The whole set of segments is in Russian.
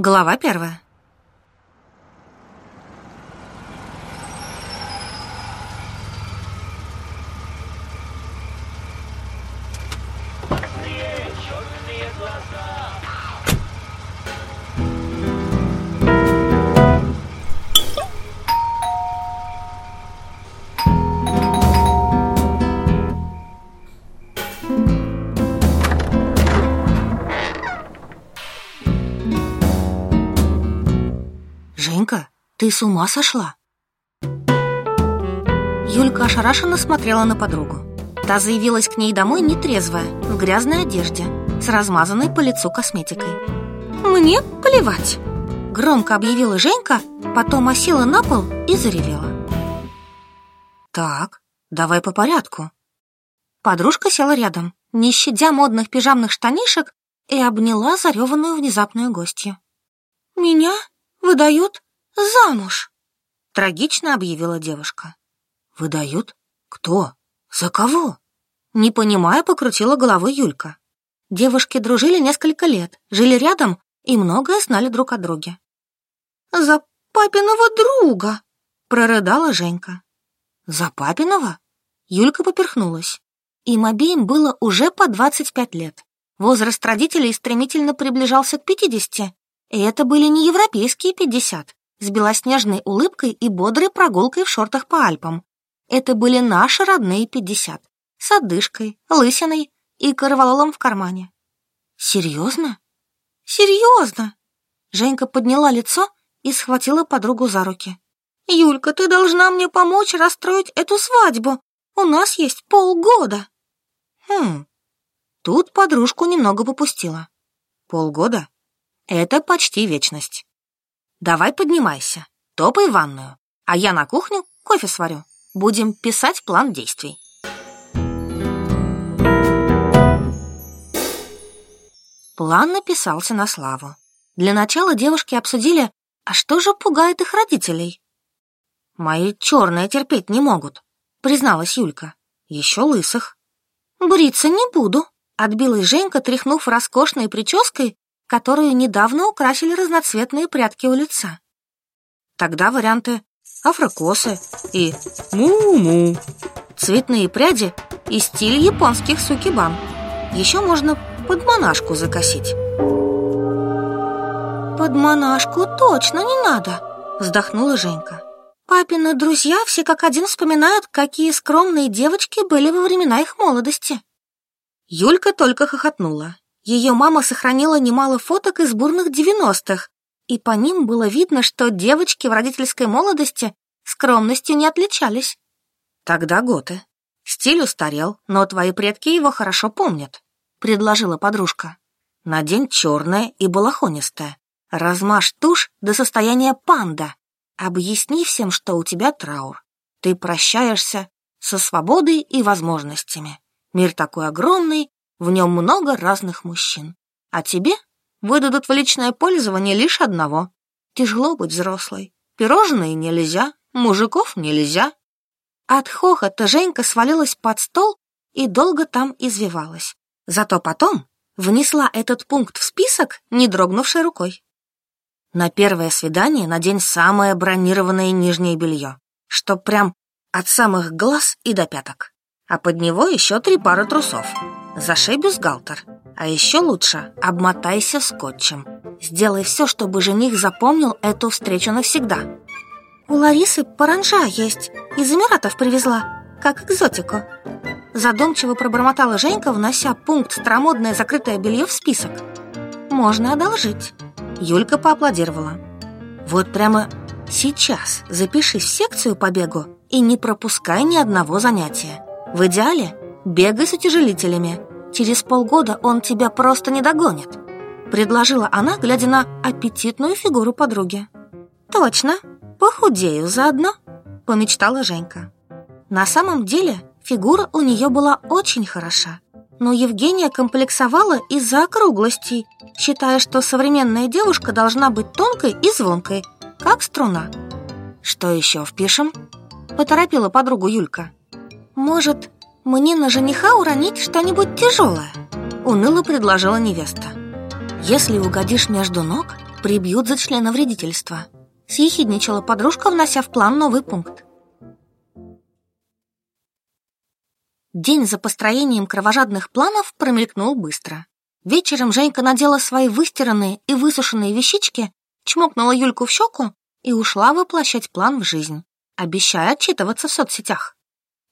Глава первая. Ты с ума сошла? Юлька ошарашенно смотрела на подругу. Та заявилась к ней домой нетрезвая, в грязной одежде, с размазанной по лицу косметикой. «Мне плевать!» Громко объявила Женька, потом осела на пол и заревела. «Так, давай по порядку». Подружка села рядом, не щадя модных пижамных штанишек, и обняла зареванную внезапную гостью. «Меня выдают замуж!» Трагично объявила девушка. «Выдают? Кто? За кого?» Не понимая, покрутила головой Юлька. Девушки дружили несколько лет, жили рядом и многое знали друг о друге. «За папиного друга!» — прорыдала Женька. «За папиного?» Юлька поперхнулась. Им обеим было уже по 25 лет. Возраст родителей стремительно приближался к 50, и это были не европейские 50, с белоснежной улыбкой и бодрой прогулкой в шортах по Альпам. Это были наши родные 50, с одышкой, лысиной и корвалолом в кармане. «Серьезно?» «Серьезно!» Женька подняла лицо и схватила подругу за руки. «Юлька, ты должна мне помочь расстроить эту свадьбу. У нас есть полгода». «Хм...» Тут подружку немного попустила. «Полгода? Это почти вечность. Давай поднимайся, топай в ванную, а я на кухню кофе сварю. Будем писать план действий». План написался на славу. Для начала девушки обсудили, а что же пугает их родителей? «Мои черные терпеть не могут», — призналась Юлька. «Еще лысых». «Бриться не буду», — отбилась Женька, тряхнув роскошной прической, которую недавно украсили разноцветные прядки у лица. Тогда варианты афрокосы и му-му, цветные пряди и стиль японских сукибан. Еще можно под монашку закосить. «Под монашку точно не надо», — вздохнула Женька. «Папины друзья все как один вспоминают, какие скромные девочки были во времена их молодости». Юлька только хохотнула. Ее мама сохранила немало фоток из бурных девяностых, и по ним было видно, что девочки в родительской молодости скромностью не отличались. Тогда готы. Стиль устарел, но твои предки его хорошо помнят предложила подружка. Надень черное и балахонистое. Размажь тушь до состояния панда. Объясни всем, что у тебя траур. Ты прощаешься со свободой и возможностями. Мир такой огромный, в нем много разных мужчин. А тебе выдадут в личное пользование лишь одного. Тяжело быть взрослой. Пирожные нельзя, мужиков нельзя. От хохота Женька свалилась под стол и долго там извивалась. Зато потом внесла этот пункт в список, не дрогнувшей рукой. На первое свидание надень самое бронированное нижнее белье, чтоб прям от самых глаз и до пяток. А под него еще три пары трусов. Зашей бюстгальтер. А еще лучше обмотайся скотчем. Сделай все, чтобы жених запомнил эту встречу навсегда. У Ларисы паранжа есть. Из Эмиратов привезла, как экзотику. Задумчиво пробормотала Женька, внося пункт «Старомодное закрытое белье» в список. «Можно одолжить». Юлька поаплодировала. «Вот прямо сейчас запишись в секцию по бегу и не пропускай ни одного занятия. В идеале бегай с утяжелителями. Через полгода он тебя просто не догонит», предложила она, глядя на аппетитную фигуру подруги. «Точно, похудею заодно», помечтала Женька. На самом деле Фигура у нее была очень хороша, но Евгения комплексовала из-за округлостей, считая, что современная девушка должна быть тонкой и звонкой, как струна. «Что еще впишем?» – поторопила подругу Юлька. «Может, мне на жениха уронить что-нибудь тяжелое?» – уныло предложила невеста. «Если угодишь между ног, прибьют за членовредительство. Съехидничала подружка, внося в план новый пункт. День за построением кровожадных планов промелькнул быстро. Вечером Женька надела свои выстиранные и высушенные вещички, чмокнула Юльку в щеку и ушла воплощать план в жизнь, обещая отчитываться в соцсетях.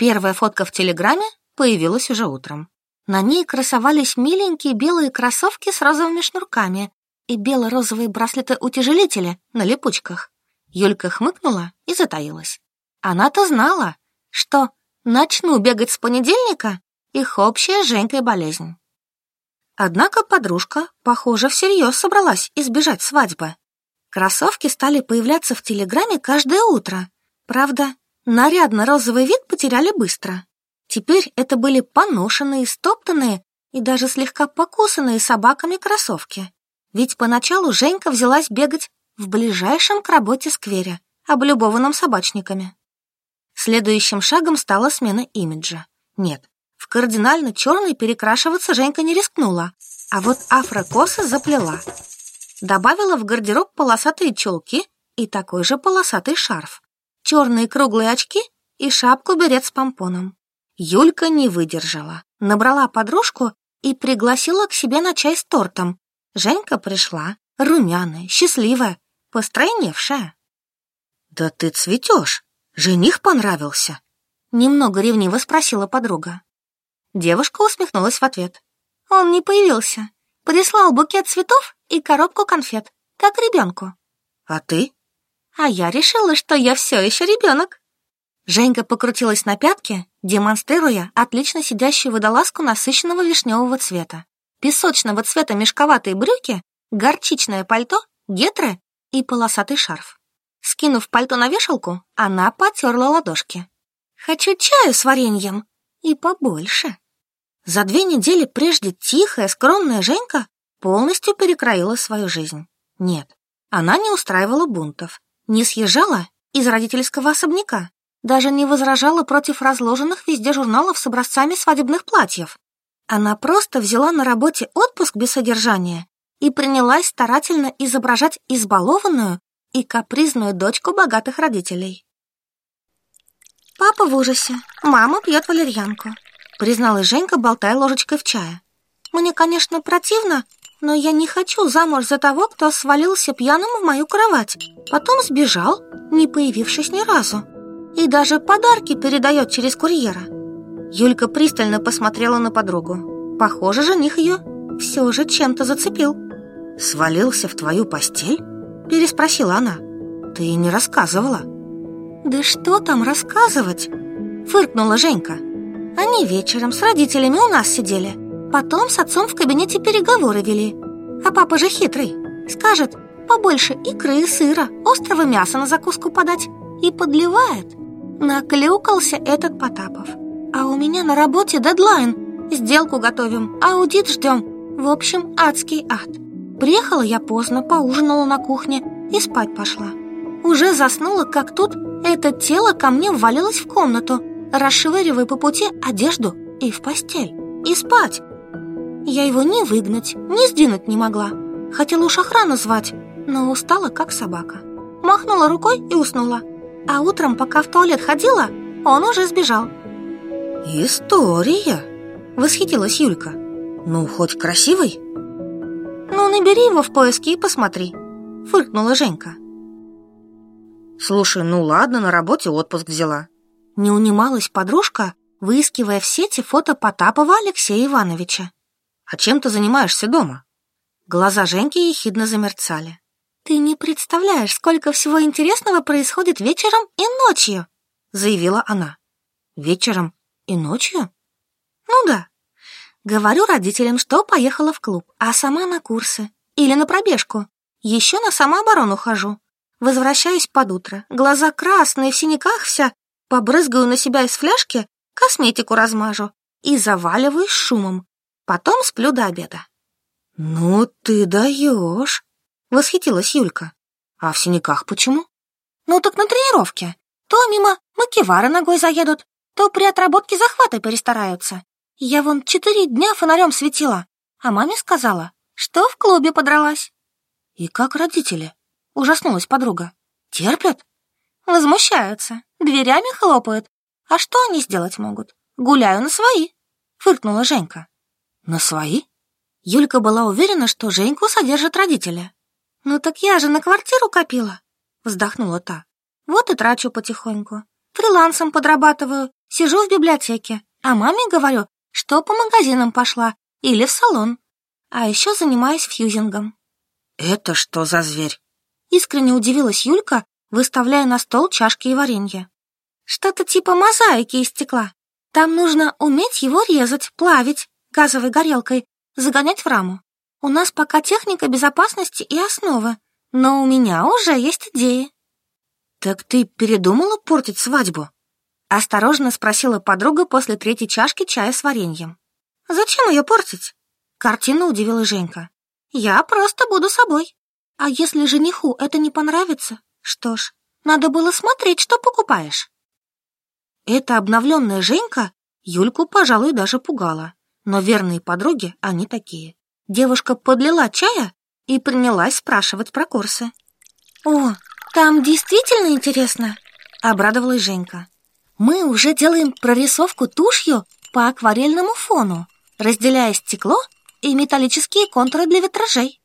Первая фотка в Телеграме появилась уже утром. На ней красовались миленькие белые кроссовки с розовыми шнурками и бело-розовые браслеты-утяжелители на липучках. Юлька хмыкнула и затаилась. Она-то знала, что начну бегать с понедельника их общая с Женькой болезнь. Однако подружка, похоже, всерьез собралась избежать свадьбы. Кроссовки стали появляться в Телеграме каждое утро. Правда, нарядно-розовый вид потеряли быстро. Теперь это были поношенные, стоптанные и даже слегка покусанные собаками кроссовки. Ведь поначалу Женька взялась бегать в ближайшем к работе сквере, облюбованном собачниками. Следующим шагом стала смена имиджа. Нет, в кардинально черный перекрашиваться Женька не рискнула, а вот афрокосы заплела. Добавила в гардероб полосатые челки и такой же полосатый шарф, черные круглые очки и шапку-берет с помпоном. Юлька не выдержала, набрала подружку и пригласила к себе на чай с тортом. Женька пришла, румяная, счастливая, постройневшая. «Да ты цветешь! Жених понравился!» Немного ревниво спросила подруга. Девушка усмехнулась в ответ. Он не появился. Прислал букет цветов и коробку конфет, как ребенку. А ты? А я решила, что я все еще ребенок. Женька покрутилась на пятке, демонстрируя отлично сидящую водолазку насыщенного вишневого цвета, песочного цвета мешковатые брюки, горчичное пальто, гетры и полосатый шарф. Скинув пальто на вешалку, она потерла ладошки. «Хочу чаю с вареньем и побольше». За две недели прежде тихая, скромная Женька полностью перекроила свою жизнь. Нет, она не устраивала бунтов, не съезжала из родительского особняка, даже не возражала против разложенных везде журналов с образцами свадебных платьев. Она просто взяла на работе отпуск без содержания и принялась старательно изображать избалованную и капризную дочку богатых родителей. Папа в ужасе, мама пьет валерьянку, призналась Женька, болтая ложечкой в чае. Мне, конечно, противно, но я не хочу замуж за того, кто свалился пьяным в мою кровать, потом сбежал, не появившись ни разу, и даже подарки передает через курьера. Юлька пристально посмотрела на подругу. Похоже, жених ее все же чем-то зацепил. «Свалился в твою постель?» – переспросила она. «Ты не рассказывала». «Да что там рассказывать?» – фыркнула Женька. Они вечером с родителями у нас сидели. Потом с отцом в кабинете переговоры вели. А папа же хитрый. Скажет, побольше икры и сыра, острого мяса на закуску подать. И подливает. Наклюкался этот Потапов. А у меня на работе дедлайн. Сделку готовим, аудит ждем. В общем, адский ад. Приехала я поздно, поужинала на кухне и спать пошла. Уже заснула, как тут это тело ко мне ввалилось в комнату расшвыривая по пути одежду и в постель, и спать. Я его ни выгнать, ни сдвинуть не могла. Хотела уж охрану звать, но устала, как собака. Махнула рукой и уснула. А утром, пока в туалет ходила, он уже сбежал. «История!» — восхитилась Юлька. «Ну, хоть красивый?» «Ну, набери его в поиске и посмотри», — фыркнула Женька. «Слушай, ну ладно, на работе отпуск взяла. Не унималась подружка, выискивая в сети фото Потапова Алексея Ивановича. «А чем ты занимаешься дома?» Глаза Женьки ехидно замерцали. «Ты не представляешь, сколько всего интересного происходит вечером и ночью!» заявила она. «Вечером и ночью?» «Ну да. Говорю родителям, что поехала в клуб, а сама на курсы или на пробежку. Еще на самооборону хожу. Возвращаюсь под утро, глаза красные, в синяках вся, побрызгаю на себя из фляжки, косметику размажу и заваливаюсь шумом. Потом сплю до обеда. «Ну ты даешь!» — восхитилась Юлька. «А в синяках почему?» «Ну так на тренировке. То мимо макевары ногой заедут, то при отработке захвата перестараются. Я вон четыре дня фонарем светила, а маме сказала, что в клубе подралась». И как родители? Ужаснулась подруга. Терпят? Возмущаются, дверями хлопают. А что они сделать могут? Гуляю на свои, фыркнула Женька. На свои? Юлька была уверена, что Женьку содержат родители. «Ну так я же на квартиру копила», — вздохнула та. «Вот и трачу потихоньку. Фрилансом подрабатываю, сижу в библиотеке, а маме говорю, что по магазинам пошла или в салон. А еще занимаюсь фьюзингом». «Это что за зверь?» Искренне удивилась Юлька, выставляя на стол чашки и варенье. «Что-то типа мозаики из стекла. Там нужно уметь его резать, плавить газовой горелкой, загонять в раму. У нас пока техника безопасности и основы, но у меня уже есть идеи». «Так ты передумала портить свадьбу?» Осторожно спросила подруга после третьей чашки чая с вареньем. «Зачем ее портить?» Картина удивила Женька. «Я просто буду собой. А если жениху это не понравится, что ж, надо было смотреть, что покупаешь». Эта обновленная Женька Юльку, пожалуй, даже пугала. Но верные подруги они такие. Девушка подлила чая и принялась спрашивать про курсы. «О, там действительно интересно!» — обрадовалась Женька. «Мы уже делаем прорисовку тушью по акварельному фону, разделяя стекло и металлические контуры для витражей.